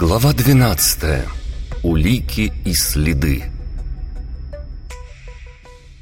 Глава 12. Улики и следы.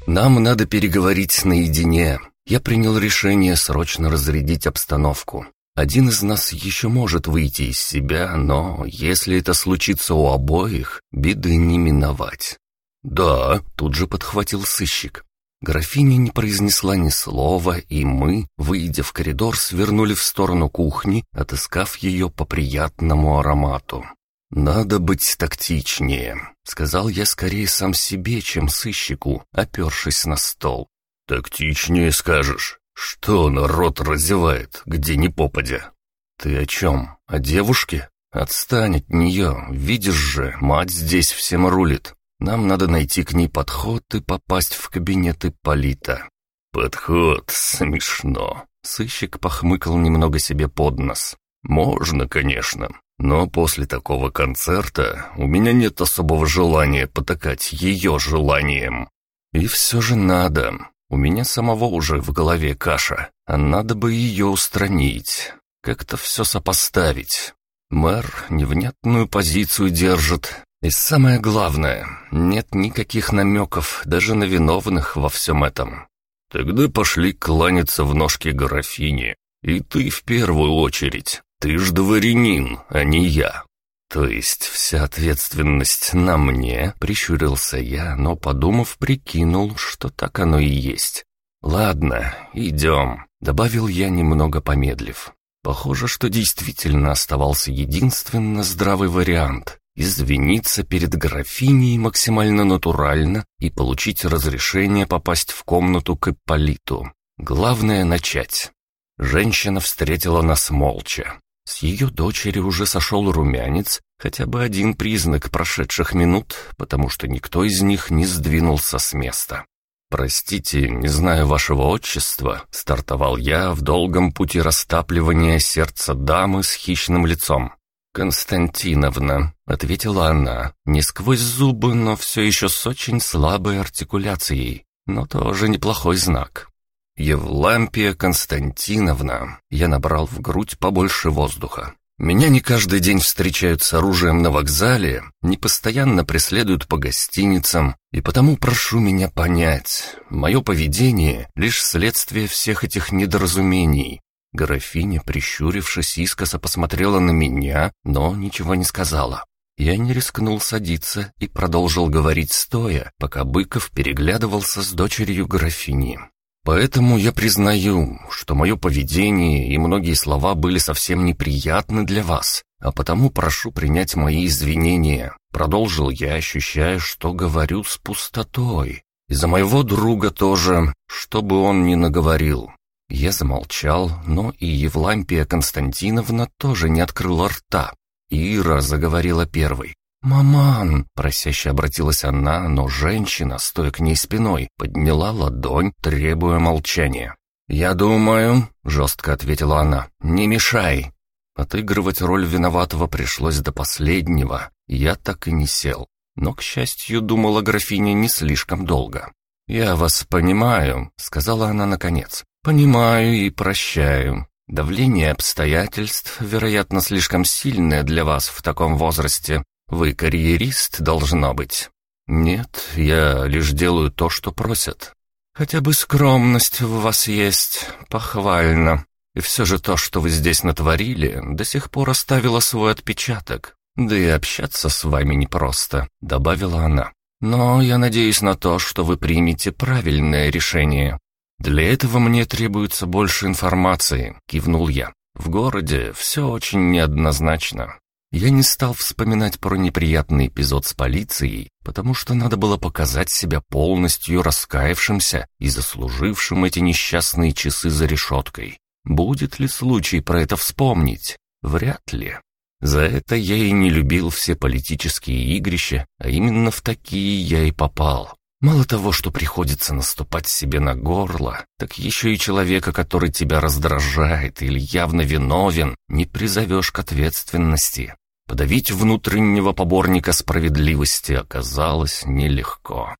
Нам надо переговорить наедине. Я принял решение срочно разрядить обстановку. Один из нас еще может выйти из себя, но если это случится у обоих, беды не миновать. «Да», — тут же подхватил сыщик. Графиня не произнесла ни слова, и мы, выйдя в коридор, свернули в сторону кухни, отыскав ее по приятному аромату. «Надо быть тактичнее», — сказал я скорее сам себе, чем сыщику, опершись на стол. «Тактичнее скажешь. Что народ разевает, где ни попадя?» «Ты о чем? О девушке? Отстань от нее, видишь же, мать здесь всем рулит. Нам надо найти к ней подход и попасть в кабинет Ипполита». «Подход? Смешно». Сыщик похмыкал немного себе под нос. «Можно, конечно, но после такого концерта у меня нет особого желания потакать ее желанием. И все же надо. У меня самого уже в голове каша, а надо бы ее устранить. Как-то все сопоставить. Мэр невнятную позицию держит, и самое главное, нет никаких намеков даже на виновных во всем этом. Тогда пошли кланяться в ножки графини. И ты в первую очередь. Ты ж дворянин, а не я. То есть вся ответственность на мне, прищурился я, но, подумав, прикинул, что так оно и есть. Ладно, идем, добавил я, немного помедлив. Похоже, что действительно оставался единственно здравый вариант извиниться перед графиней максимально натурально и получить разрешение попасть в комнату к Ипполиту. Главное — начать. Женщина встретила нас молча. С ее дочери уже сошел румянец, хотя бы один признак прошедших минут, потому что никто из них не сдвинулся с места. «Простите, не знаю вашего отчества», — стартовал я в долгом пути растапливания сердца дамы с хищным лицом. «Константиновна», — ответила она, не сквозь зубы, но все еще с очень слабой артикуляцией, но тоже неплохой знак. «Евлампия Константиновна», — я набрал в грудь побольше воздуха. «Меня не каждый день встречают с оружием на вокзале, не постоянно преследуют по гостиницам, и потому прошу меня понять, мое поведение — лишь следствие всех этих недоразумений, Графиня, прищурившись, искоса посмотрела на меня, но ничего не сказала. Я не рискнул садиться и продолжил говорить стоя, пока Быков переглядывался с дочерью графини. Поэтому я признаю, что мое поведение и многие слова были совсем неприятны для вас, а потому прошу принять мои извинения. Продолжил я, ощущая, что говорю с пустотой. И за моего друга тоже, чтобы он не наговорил. Я замолчал, но и Евлампия Константиновна тоже не открыла рта. Ира заговорила первой. «Маман!» — просяще обратилась она, но женщина, стоя к ней спиной, подняла ладонь, требуя молчания. «Я думаю», — жестко ответила она, — «не мешай». Отыгрывать роль виноватого пришлось до последнего, я так и не сел. Но, к счастью, думала графиня не слишком долго. «Я вас понимаю», — сказала она наконец. «Понимаю и прощаю. Давление обстоятельств, вероятно, слишком сильное для вас в таком возрасте. Вы карьерист, должно быть». «Нет, я лишь делаю то, что просят». «Хотя бы скромность в вас есть, похвально. И все же то, что вы здесь натворили, до сих пор оставило свой отпечаток. Да и общаться с вами непросто», — добавила она. «Но я надеюсь на то, что вы примете правильное решение. «Для этого мне требуется больше информации», — кивнул я. «В городе все очень неоднозначно. Я не стал вспоминать про неприятный эпизод с полицией, потому что надо было показать себя полностью раскаявшимся и заслужившим эти несчастные часы за решеткой. Будет ли случай про это вспомнить? Вряд ли. За это я и не любил все политические игрища, а именно в такие я и попал. Мало того, что приходится наступать себе на горло, так еще и человека, который тебя раздражает или явно виновен, не призовешь к ответственности. Подавить внутреннего поборника справедливости оказалось нелегко.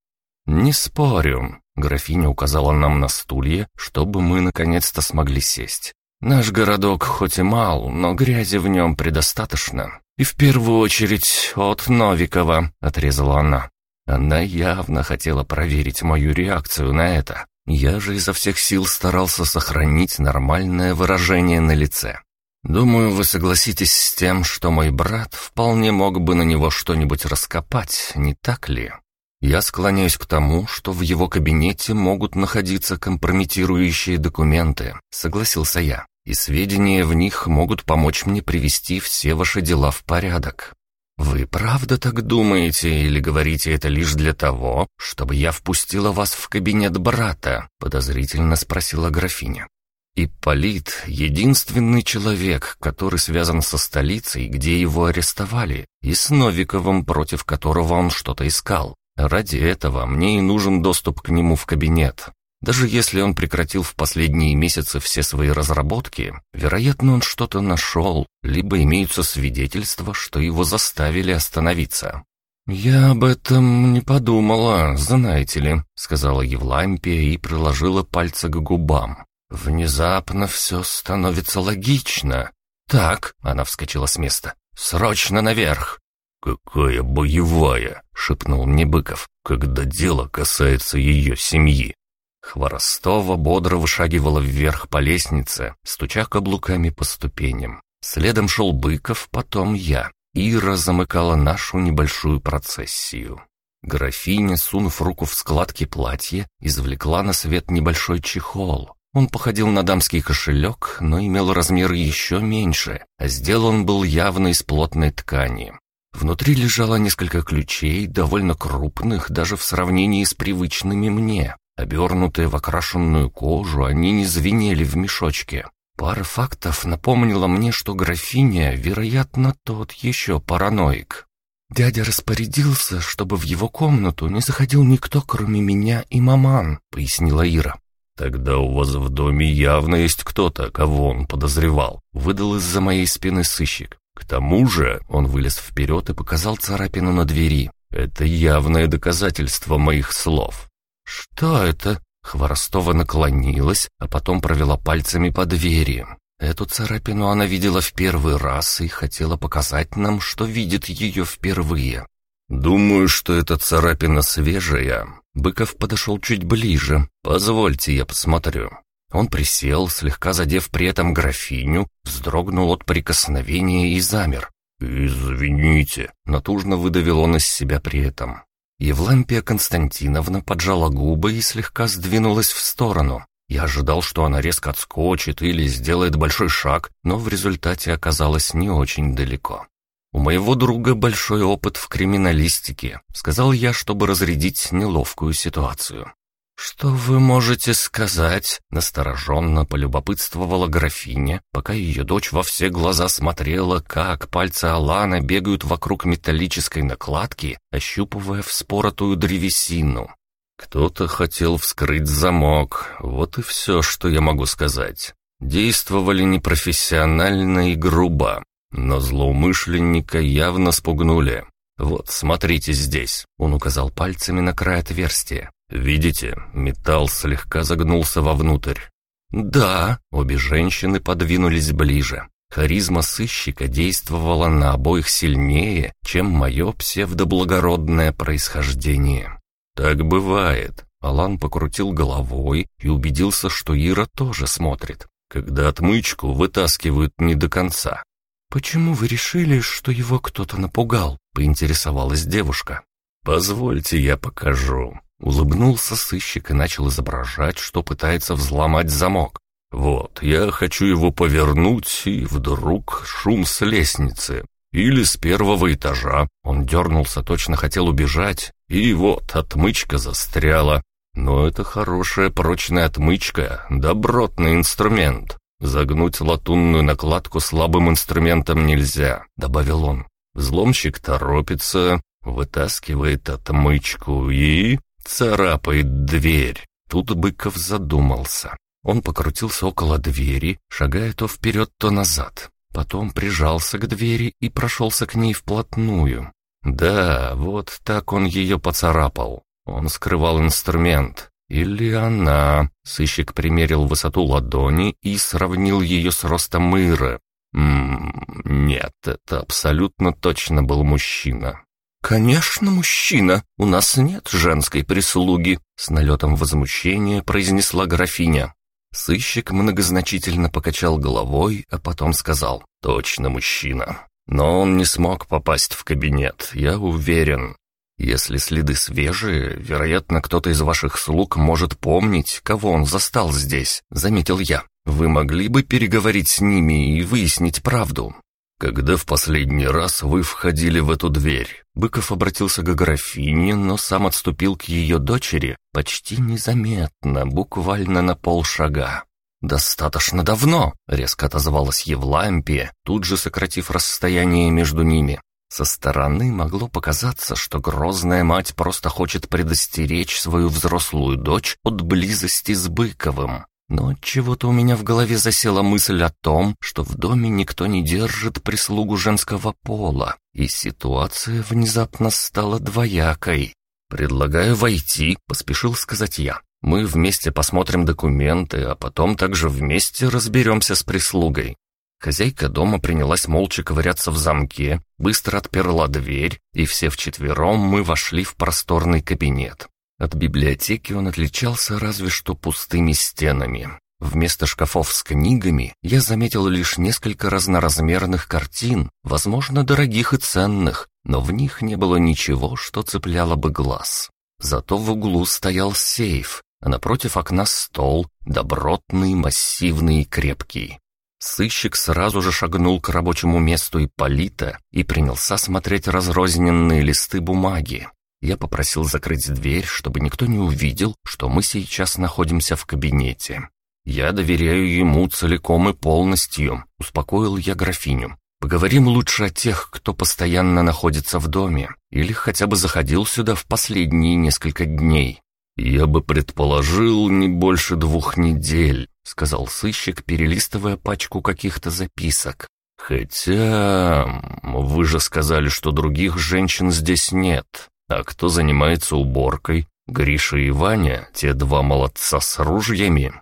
«Не спорю», — графиня указала нам на стулья, чтобы мы наконец-то смогли сесть. «Наш городок хоть и мал, но грязи в нем предостаточно. «И в первую очередь от Новикова», — отрезала она. Она явно хотела проверить мою реакцию на это. Я же изо всех сил старался сохранить нормальное выражение на лице. Думаю, вы согласитесь с тем, что мой брат вполне мог бы на него что-нибудь раскопать, не так ли? Я склоняюсь к тому, что в его кабинете могут находиться компрометирующие документы, согласился я, и сведения в них могут помочь мне привести все ваши дела в порядок. «Вы правда так думаете или говорите это лишь для того, чтобы я впустила вас в кабинет брата?» — подозрительно спросила графиня. Ипполит — единственный человек, который связан со столицей, где его арестовали, и с Новиковым, против которого он что-то искал. Ради этого мне и нужен доступ к нему в кабинет. Даже если он прекратил в последние месяцы все свои разработки, вероятно, он что-то нашел, либо имеются свидетельства, что его заставили остановиться. «Я об этом не подумала, знаете ли», — сказала Евлампия и приложила пальцы к губам. «Внезапно все становится логично. Так», — она вскочила с места, — «срочно наверх». «Какая боевая!» — шепнул мне Быков, когда дело касается ее семьи. Хворостова бодро вышагивала вверх по лестнице, стуча каблуками по ступеням. Следом шел Быков, потом я. Ира замыкала нашу небольшую процессию. Графиня, сунув руку в складки платья, извлекла на свет небольшой чехол. Он походил на дамский кошелек, но имел размер еще меньше, а сделан был явно из плотной ткани. Внутри лежало несколько ключей, довольно крупных даже в сравнении с привычными мне. Обернутые в окрашенную кожу, они не звенели в мешочке. Пара фактов напомнила мне, что графиня, вероятно, тот еще параноик. «Дядя распорядился, чтобы в его комнату не заходил никто, кроме меня и маман», — пояснила Ира. «Тогда у вас в доме явно есть кто-то, кого он подозревал», — выдал из-за моей спины сыщик. «К тому же...» — он вылез вперед и показал царапину на двери. «Это явное доказательство моих слов. «Что это?» Хворостова наклонилась, а потом провела пальцами по двери. Эту царапину она видела в первый раз и хотела показать нам, что видит ее впервые. «Думаю, что эта царапина свежая». Быков подошел чуть ближе. «Позвольте, я посмотрю». Он присел, слегка задев при этом графиню, вздрогнул от прикосновения и замер. «Извините», — натужно выдавил он из себя при этом. Евлампия Константиновна поджала губы и слегка сдвинулась в сторону. Я ожидал, что она резко отскочит или сделает большой шаг, но в результате оказалась не очень далеко. «У моего друга большой опыт в криминалистике», — сказал я, чтобы разрядить неловкую ситуацию. «Что вы можете сказать?» — настороженно полюбопытствовала графиня, пока ее дочь во все глаза смотрела, как пальцы Алана бегают вокруг металлической накладки, ощупывая вспоротую древесину. Кто-то хотел вскрыть замок, вот и все, что я могу сказать. Действовали непрофессионально и грубо, но злоумышленника явно спугнули. «Вот, смотрите здесь», — он указал пальцами на край отверстия. «Видите, металл слегка загнулся вовнутрь». «Да», — обе женщины подвинулись ближе. Харизма сыщика действовала на обоих сильнее, чем мое псевдоблагородное происхождение. «Так бывает». Алан покрутил головой и убедился, что Ира тоже смотрит, когда отмычку вытаскивают не до конца. «Почему вы решили, что его кто-то напугал?» — поинтересовалась девушка. «Позвольте, я покажу». Улыбнулся сыщик и начал изображать, что пытается взломать замок. «Вот, я хочу его повернуть, и вдруг шум с лестницы. Или с первого этажа. Он дернулся, точно хотел убежать, и вот отмычка застряла. Но это хорошая прочная отмычка, добротный инструмент. Загнуть латунную накладку слабым инструментом нельзя», — добавил он. Взломщик торопится, вытаскивает отмычку и царапает дверь. Тут Быков задумался. Он покрутился около двери, шагая то вперед, то назад. Потом прижался к двери и прошелся к ней вплотную. Да, вот так он ее поцарапал. Он скрывал инструмент. Или она. Сыщик примерил высоту ладони и сравнил ее с ростом Иры. Ммм, нет, это абсолютно точно был мужчина. «Конечно, мужчина! У нас нет женской прислуги!» С налетом возмущения произнесла графиня. Сыщик многозначительно покачал головой, а потом сказал «Точно мужчина». Но он не смог попасть в кабинет, я уверен. Если следы свежие, вероятно, кто-то из ваших слуг может помнить, кого он застал здесь, заметил я. Вы могли бы переговорить с ними и выяснить правду. Когда в последний раз вы входили в эту дверь? Быков обратился к графине, но сам отступил к ее дочери почти незаметно, буквально на полшага. «Достаточно давно», — резко отозвалась Евлампия, тут же сократив расстояние между ними. Со стороны могло показаться, что грозная мать просто хочет предостеречь свою взрослую дочь от близости с Быковым. Но чего-то у меня в голове засела мысль о том, что в доме никто не держит прислугу женского пола, и ситуация внезапно стала двоякой. «Предлагаю войти», — поспешил сказать я. «Мы вместе посмотрим документы, а потом также вместе разберемся с прислугой. Хозяйка дома принялась молча ковыряться в замке, быстро отперла дверь, и все вчетвером мы вошли в просторный кабинет. От библиотеки он отличался разве что пустыми стенами. Вместо шкафов с книгами я заметил лишь несколько разноразмерных картин, возможно, дорогих и ценных, но в них не было ничего, что цепляло бы глаз. Зато в углу стоял сейф, а напротив окна стол, добротный, массивный и крепкий. Сыщик сразу же шагнул к рабочему месту Ипполита и принялся смотреть разрозненные листы бумаги. Я попросил закрыть дверь, чтобы никто не увидел, что мы сейчас находимся в кабинете. «Я доверяю ему целиком и полностью», — успокоил я графиню. «Поговорим лучше о тех, кто постоянно находится в доме или хотя бы заходил сюда в последние несколько дней». «Я бы предположил не больше двух недель», — сказал сыщик, перелистывая пачку каких-то записок. «Хотя... вы же сказали, что других женщин здесь нет. А кто занимается уборкой? Гриша и Ваня, те два молодца с ружьями?»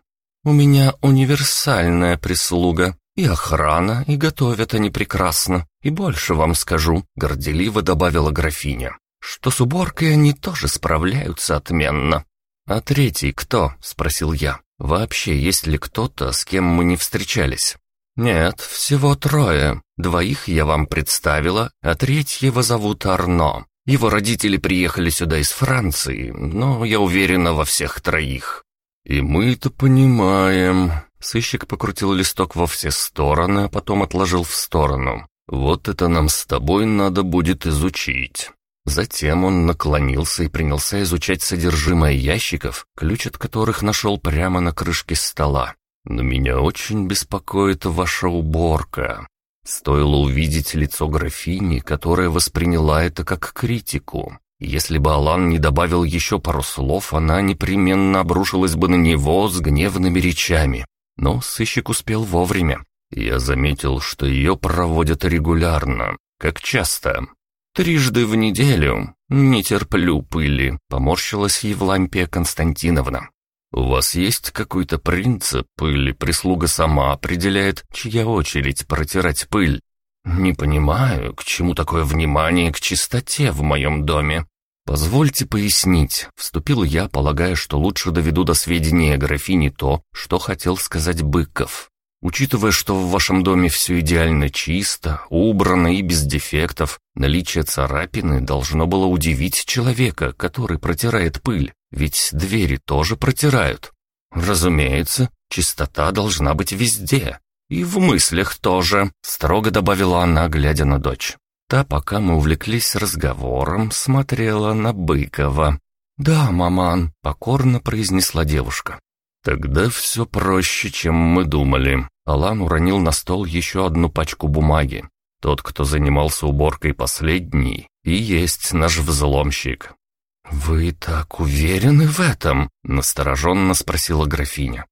«У меня универсальная прислуга. И охрана, и готовят они прекрасно. И больше вам скажу», — горделиво добавила графиня что с уборкой они тоже справляются отменно. «А третий кто?» — спросил я. «Вообще, есть ли кто-то, с кем мы не встречались?» «Нет, всего трое. Двоих я вам представила, а третьего зовут Арно. Его родители приехали сюда из Франции, но я уверена во всех троих». «И мы это понимаем». Сыщик покрутил листок во все стороны, а потом отложил в сторону. «Вот это нам с тобой надо будет изучить». Затем он наклонился и принялся изучать содержимое ящиков, ключ от которых нашел прямо на крышке стола. «Но меня очень беспокоит ваша уборка». Стоило увидеть лицо графини, которая восприняла это как критику. Если бы Алан не добавил еще пару слов, она непременно обрушилась бы на него с гневными речами. Но сыщик успел вовремя. Я заметил, что ее проводят регулярно. Как часто? «Трижды в неделю. Не терплю пыли», — поморщилась Евлампия Константиновна. «У вас есть какой-то принцип или прислуга сама определяет, чья очередь протирать пыль?» «Не понимаю, к чему такое внимание к чистоте в моем доме?» «Позвольте пояснить», — вступил я, полагая, что лучше доведу до сведения графини то, что хотел сказать Быков. Учитывая, что в вашем доме все идеально чисто, убрано и без дефектов, наличие царапины должно было удивить человека, который протирает пыль, ведь двери тоже протирают. Разумеется, чистота должна быть везде. И в мыслях тоже, строго добавила она, глядя на дочь. Та, пока мы увлеклись разговором, смотрела на Быкова. «Да, маман», — покорно произнесла девушка. «Тогда все проще, чем мы думали». Алан уронил на стол еще одну пачку бумаги. «Тот, кто занимался уборкой последний, и есть наш взломщик». «Вы так уверены в этом?» — настороженно спросила графиня.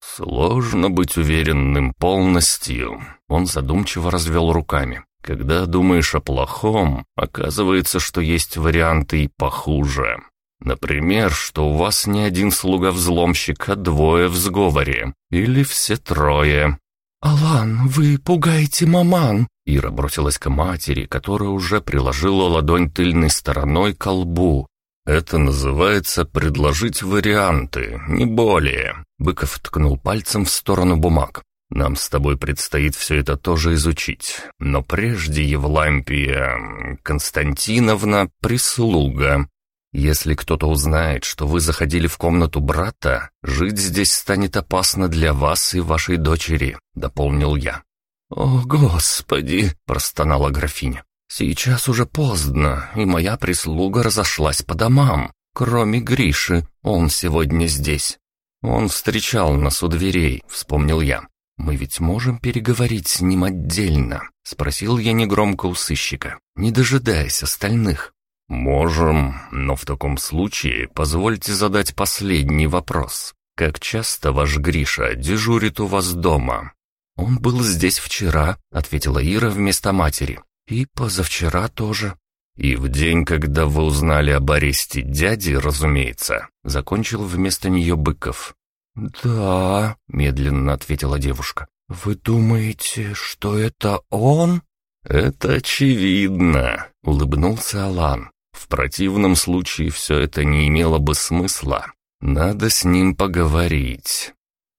«Сложно быть уверенным полностью». Он задумчиво развел руками. «Когда думаешь о плохом, оказывается, что есть варианты и похуже. Например, что у вас не один слуга-взломщик, а двое в сговоре. Или все трое. «Алан, вы пугаете маман!» Ира бросилась к матери, которая уже приложила ладонь тыльной стороной к лбу. «Это называется предложить варианты, не более». Быков ткнул пальцем в сторону бумаг. «Нам с тобой предстоит все это тоже изучить. Но прежде Евлампия Константиновна — прислуга. Если кто-то узнает, что вы заходили в комнату брата, жить здесь станет опасно для вас и вашей дочери», — дополнил я. «О, Господи!» — простонала графиня. «Сейчас уже поздно, и моя прислуга разошлась по домам. Кроме Гриши, он сегодня здесь. Он встречал нас у дверей», — вспомнил я. «Мы ведь можем переговорить с ним отдельно?» — спросил я негромко у сыщика, не дожидаясь остальных. «Можем, но в таком случае позвольте задать последний вопрос. Как часто ваш Гриша дежурит у вас дома?» «Он был здесь вчера», — ответила Ира вместо матери. «И позавчера тоже». «И в день, когда вы узнали об аресте дяди, разумеется», — закончил вместо нее Быков. «Да», — медленно ответила девушка. «Вы думаете, что это он?» «Это очевидно», — улыбнулся Алан. «В противном случае все это не имело бы смысла. Надо с ним поговорить».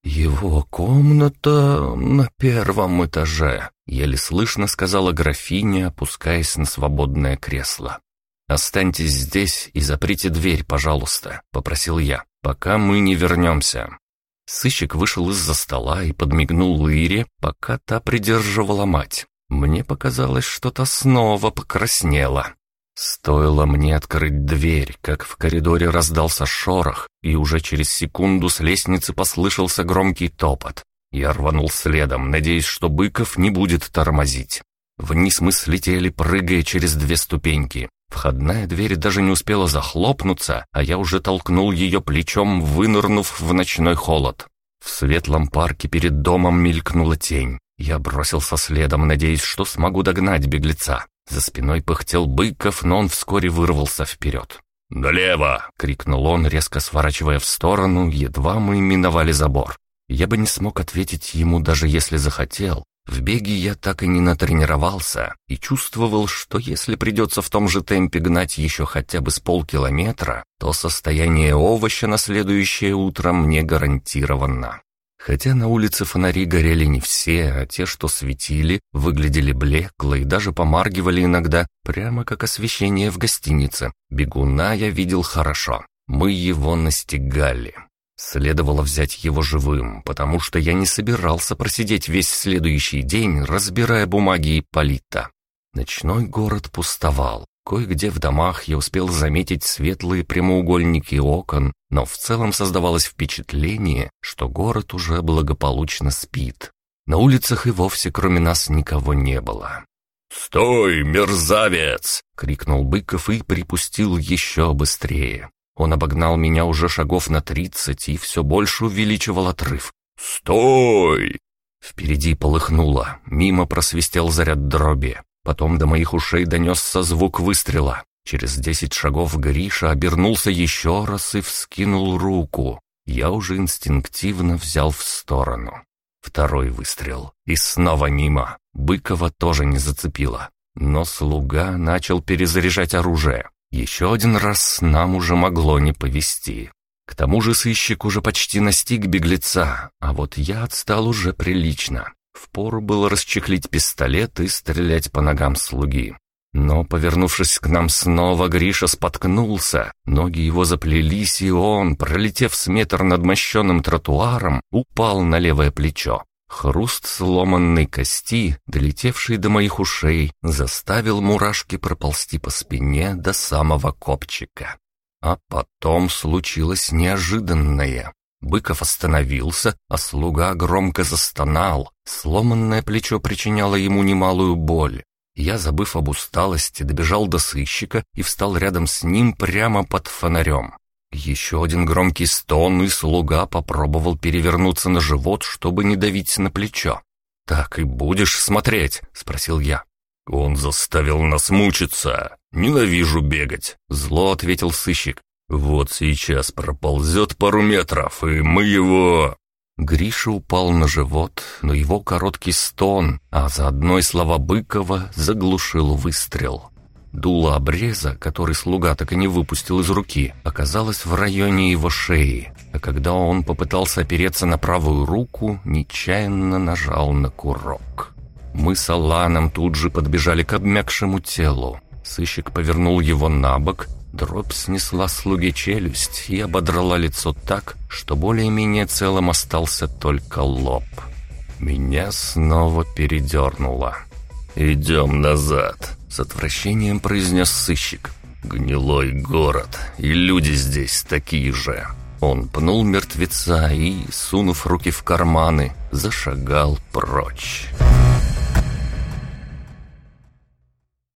«Его комната на первом этаже», — еле слышно сказала графиня, опускаясь на свободное кресло. «Останьтесь здесь и заприте дверь, пожалуйста», — попросил я, — «пока мы не вернемся». Сыщик вышел из-за стола и подмигнул Ире, пока та придерживала мать. Мне показалось, что та снова покраснела. Стоило мне открыть дверь, как в коридоре раздался шорох, и уже через секунду с лестницы послышался громкий топот. Я рванул следом, надеясь, что Быков не будет тормозить. Вниз мы слетели, прыгая через две ступеньки. Входная дверь даже не успела захлопнуться, а я уже толкнул ее плечом, вынырнув в ночной холод. В светлом парке перед домом мелькнула тень. Я бросился следом, надеясь, что смогу догнать беглеца. За спиной пыхтел Быков, но он вскоре вырвался вперед. «Налево!» — крикнул он, резко сворачивая в сторону, едва мы миновали забор. Я бы не смог ответить ему, даже если захотел. В беге я так и не натренировался и чувствовал, что если придется в том же темпе гнать еще хотя бы с полкилометра, то состояние овоща на следующее утро мне гарантировано. Хотя на улице фонари горели не все, а те, что светили, выглядели блекло и даже помаргивали иногда, прямо как освещение в гостинице. Бегуна я видел хорошо. Мы его настигали. Следовало взять его живым, потому что я не собирался просидеть весь следующий день, разбирая бумаги Ипполита. Ночной город пустовал. Кое-где в домах я успел заметить светлые прямоугольники окон, но в целом создавалось впечатление, что город уже благополучно спит. На улицах и вовсе кроме нас никого не было. «Стой, мерзавец!» — крикнул Быков и припустил еще быстрее. Он обогнал меня уже шагов на тридцать и все больше увеличивал отрыв. «Стой!» Впереди полыхнуло, мимо просвистел заряд дроби. Потом до моих ушей донесся звук выстрела. Через десять шагов Гриша обернулся еще раз и вскинул руку. Я уже инстинктивно взял в сторону. Второй выстрел. И снова мимо. Быкова тоже не зацепило. Но слуга начал перезаряжать оружие. Еще один раз нам уже могло не повезти. К тому же сыщик уже почти настиг беглеца, а вот я отстал уже прилично. Впору было расчехлить пистолет и стрелять по ногам слуги. Но, повернувшись к нам снова, Гриша споткнулся. Ноги его заплелись, и он, пролетев с метр над мощенным тротуаром, упал на левое плечо. Хруст сломанной кости, долетевший до моих ушей, заставил мурашки проползти по спине до самого копчика. А потом случилось неожиданное. Быков остановился, а слуга громко застонал. Сломанное плечо причиняло ему немалую боль. Я, забыв об усталости, добежал до сыщика и встал рядом с ним прямо под фонарем. Еще один громкий стон, и слуга попробовал перевернуться на живот, чтобы не давить на плечо. «Так и будешь смотреть?» — спросил я. «Он заставил нас мучиться. Ненавижу бегать», — зло ответил сыщик. Вот сейчас проползет пару метров, и мы его...» Гриша упал на живот, но его короткий стон, а заодно и слова Быкова заглушил выстрел. Дуло обреза, который слуга так и не выпустил из руки, оказалось в районе его шеи, а когда он попытался опереться на правую руку, нечаянно нажал на курок. Мы с Аланом тут же подбежали к обмякшему телу. Сыщик повернул его на бок, дробь снесла слуге челюсть и ободрала лицо так, что более-менее целым остался только лоб. Меня снова передернуло. «Идем назад», — с отвращением произнес сыщик. «Гнилой город, и люди здесь такие же». Он пнул мертвеца и, сунув руки в карманы, зашагал прочь.